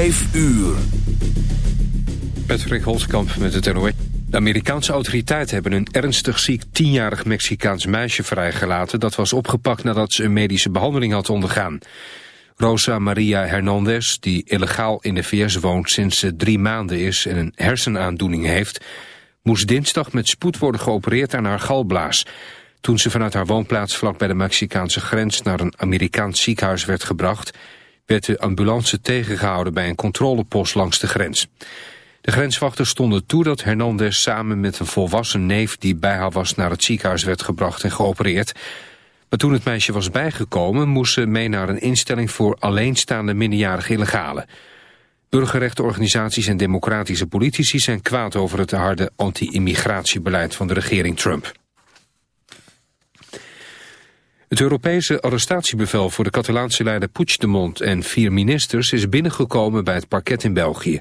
Vijf uur. Patrick Holtkamp met het NOE. De Amerikaanse autoriteiten hebben een ernstig ziek tienjarig Mexicaans meisje vrijgelaten... dat was opgepakt nadat ze een medische behandeling had ondergaan. Rosa Maria Hernandez, die illegaal in de VS woont sinds ze drie maanden is... en een hersenaandoening heeft, moest dinsdag met spoed worden geopereerd aan haar galblaas... Toen ze vanuit haar woonplaats vlak bij de Mexicaanse grens naar een Amerikaans ziekenhuis werd gebracht, werd de ambulance tegengehouden bij een controlepost langs de grens. De grenswachters stonden toe dat Hernandez samen met een volwassen neef die bij haar was naar het ziekenhuis werd gebracht en geopereerd. Maar toen het meisje was bijgekomen moest ze mee naar een instelling voor alleenstaande minderjarige illegalen. Burgerrechtenorganisaties en democratische politici zijn kwaad over het harde anti-immigratiebeleid van de regering Trump. Het Europese arrestatiebevel voor de Catalaanse leider Puigdemont en vier ministers is binnengekomen bij het parket in België.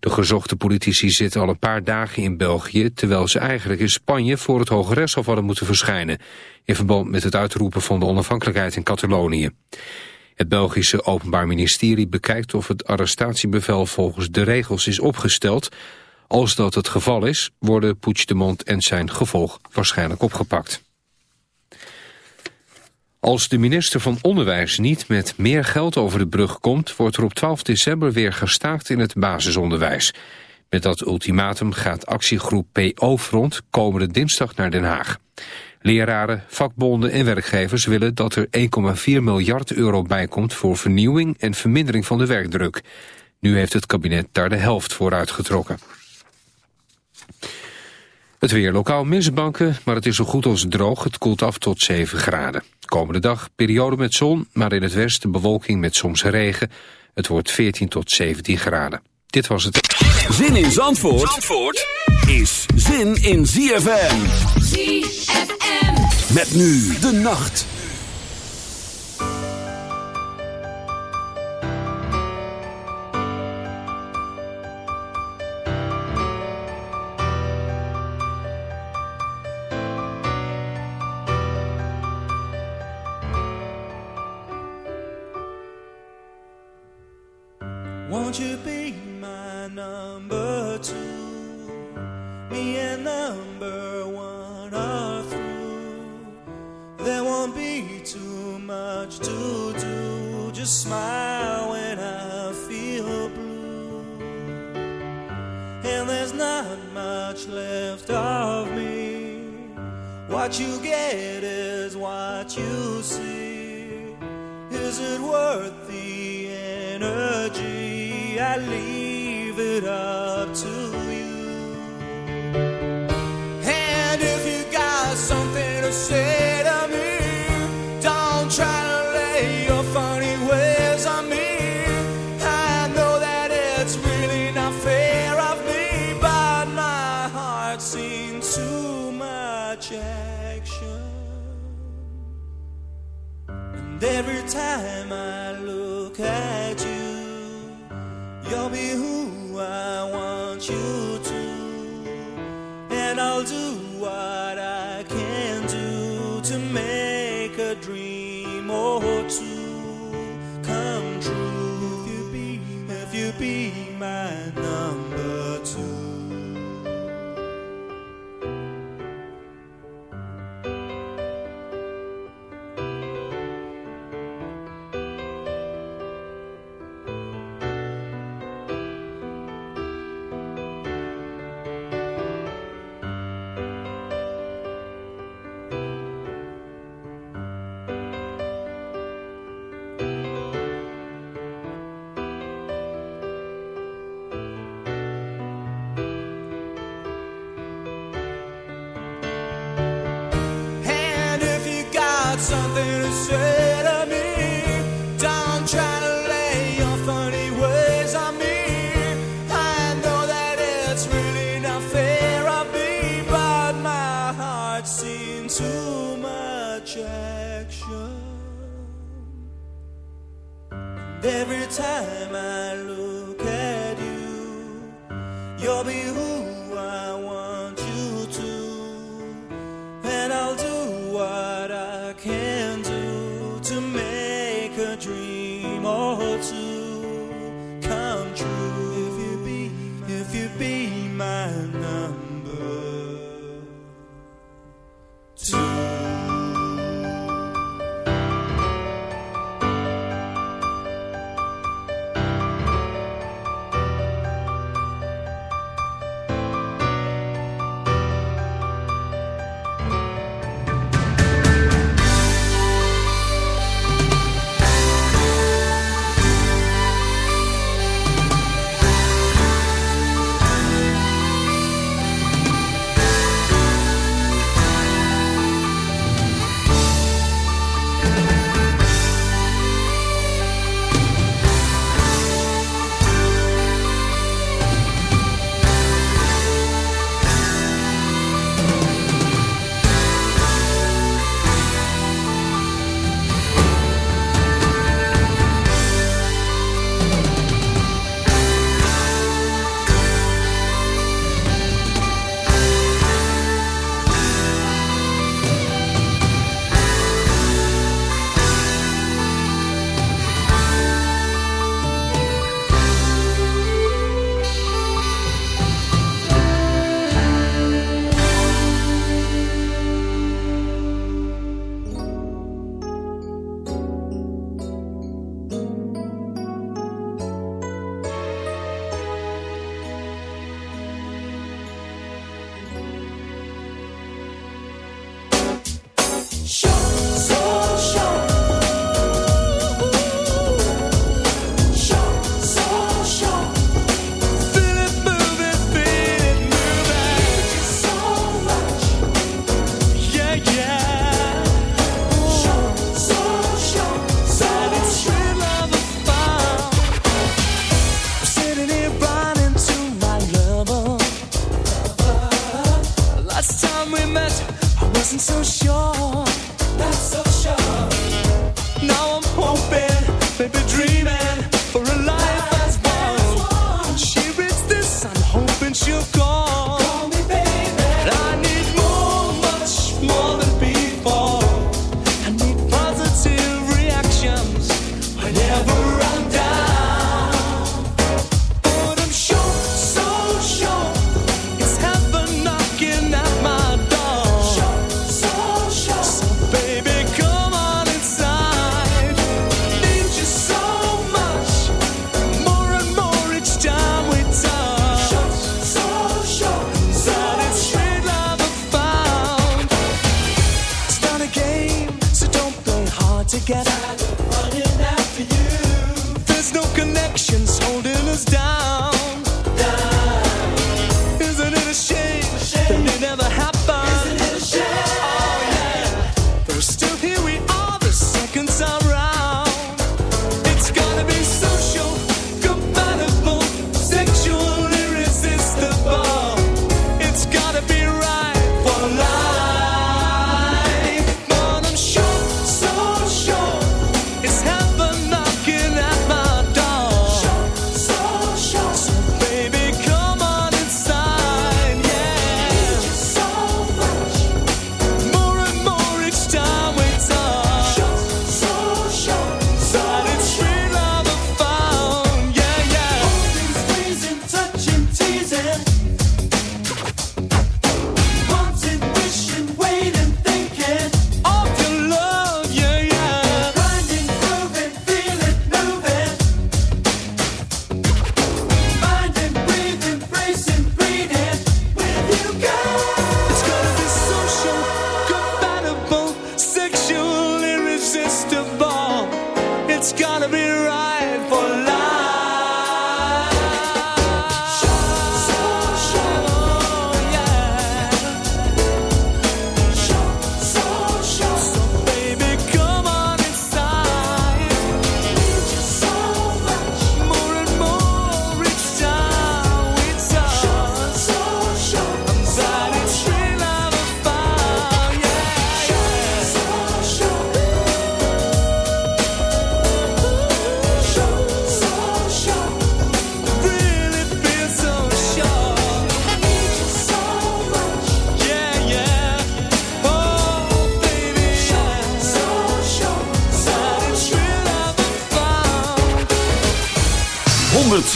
De gezochte politici zitten al een paar dagen in België, terwijl ze eigenlijk in Spanje voor het Hoge Rechtshof hadden moeten verschijnen, in verband met het uitroepen van de onafhankelijkheid in Catalonië. Het Belgische Openbaar Ministerie bekijkt of het arrestatiebevel volgens de regels is opgesteld. Als dat het geval is, worden Puigdemont en zijn gevolg waarschijnlijk opgepakt. Als de minister van Onderwijs niet met meer geld over de brug komt... wordt er op 12 december weer gestaakt in het basisonderwijs. Met dat ultimatum gaat actiegroep PO-front komende dinsdag naar Den Haag. Leraren, vakbonden en werkgevers willen dat er 1,4 miljard euro bijkomt... voor vernieuwing en vermindering van de werkdruk. Nu heeft het kabinet daar de helft voor uitgetrokken. Het weer lokaal misbanken, maar het is zo goed als droog. Het koelt af tot 7 graden. Komende dag periode met zon, maar in het westen bewolking met soms regen. Het wordt 14 tot 17 graden. Dit was het. Zin in Zandvoort, Zandvoort is zin in ZFM. ZFM. Met nu de nacht. Be my number two.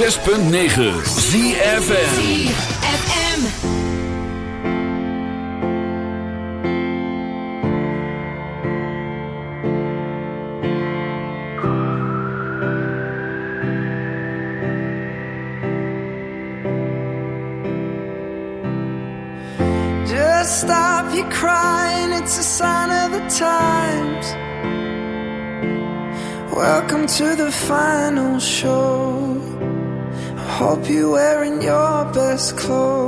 6.9 ZFN hope you're wearing your best clothes.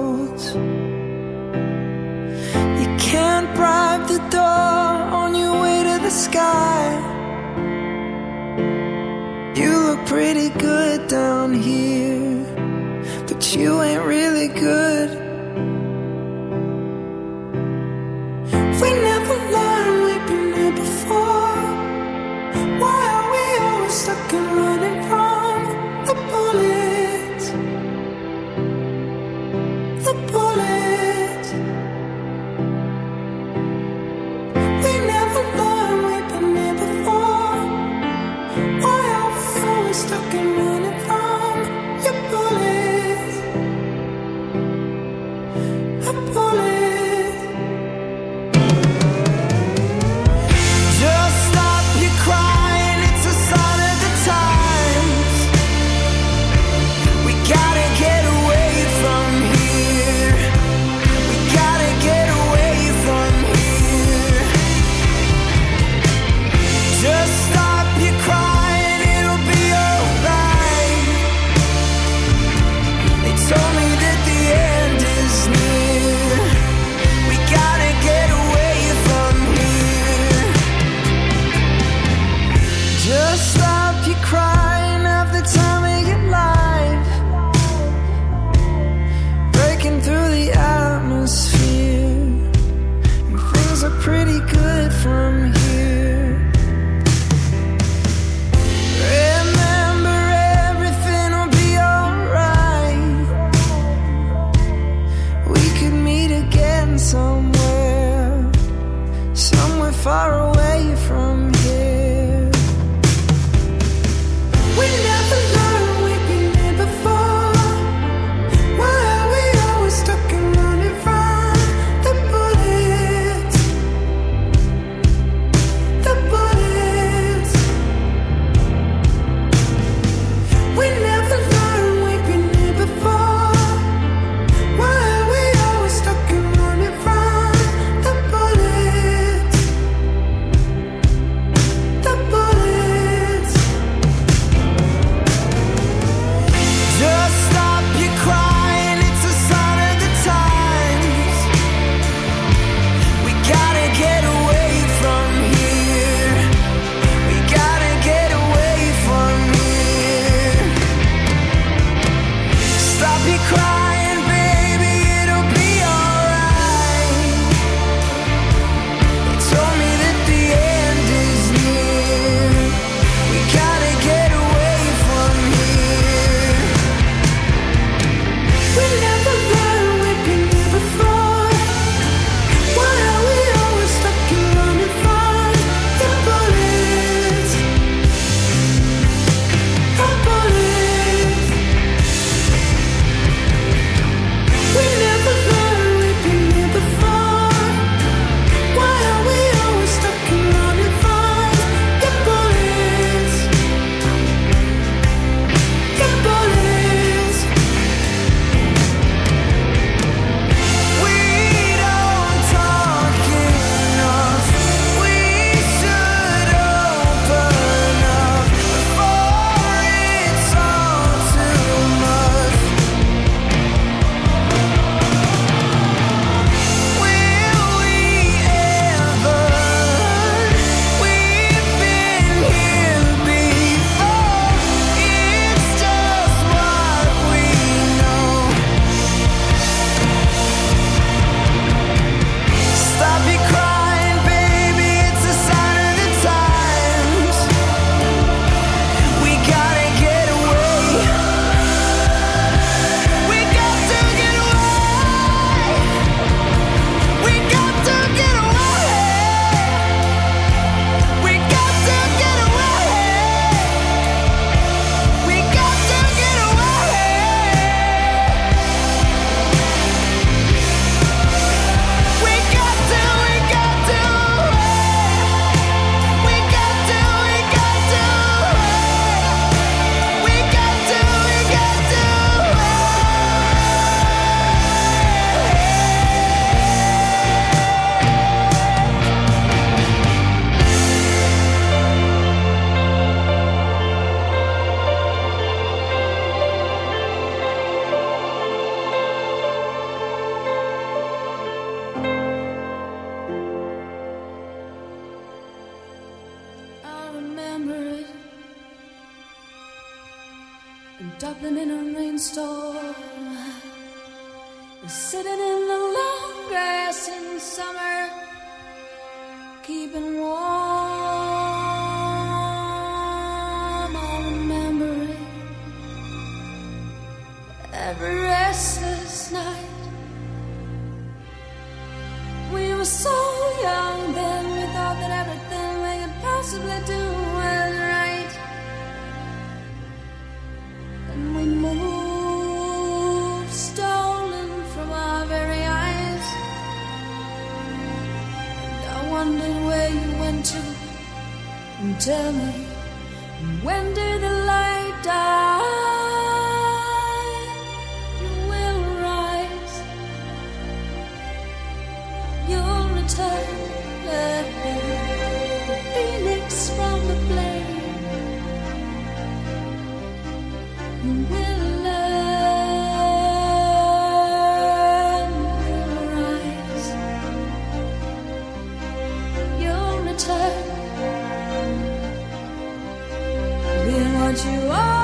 What you are.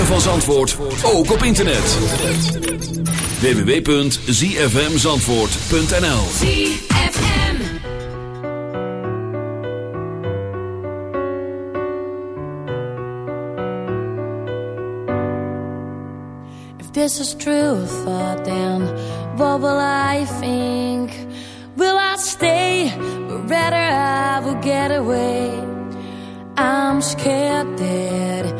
Ritme van Zandvoort, ook op internet. www.zfmzandvoort.nl ZFM. If this is true thought, then what will I think? Will I stay? Or rather, I will get away. I'm scared that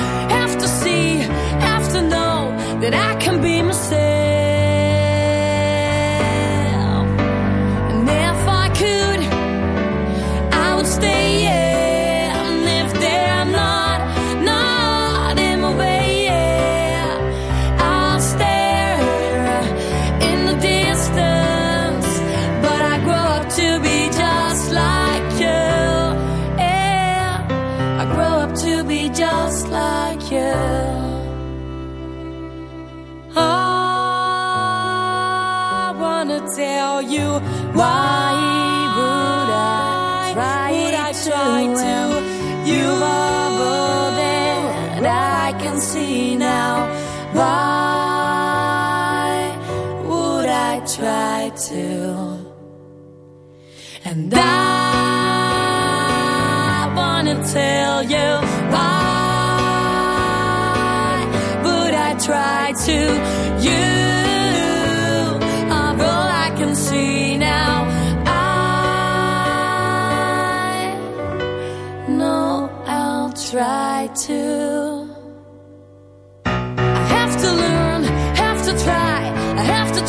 Why would I try, to, to you love all that I can see now? Why would I try to? And I wanna tell you why would I try to?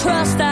trust I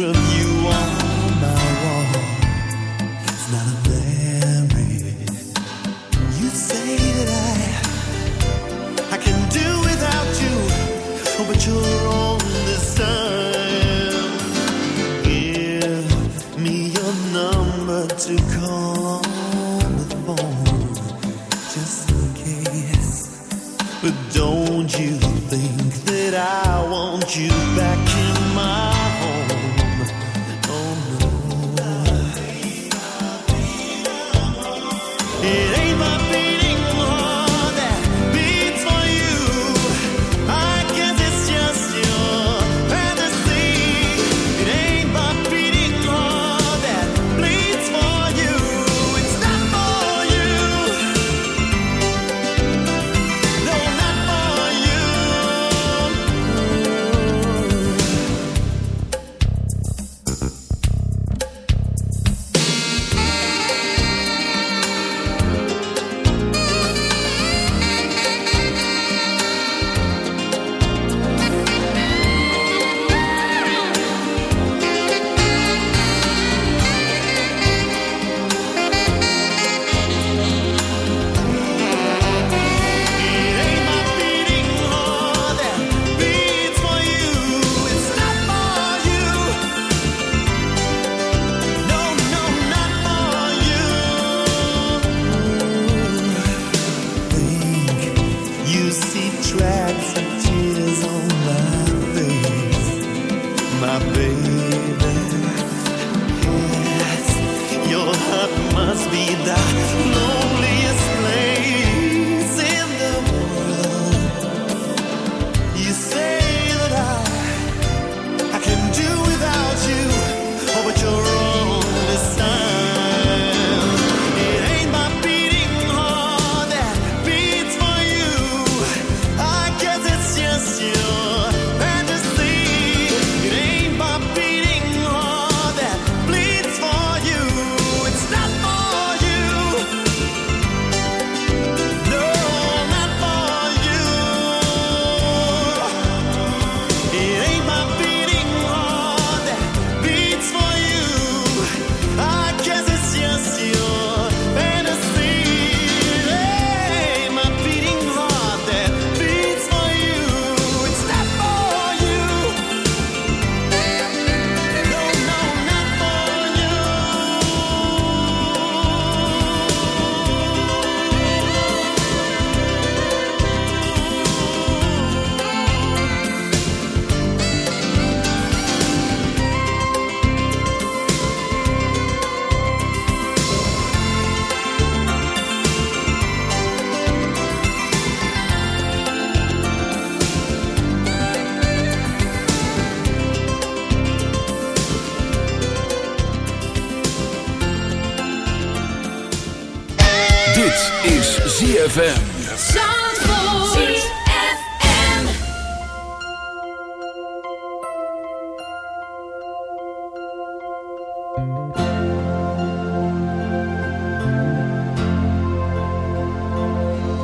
Dit is ZFM.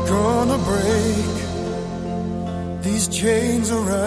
Gonna break these chains around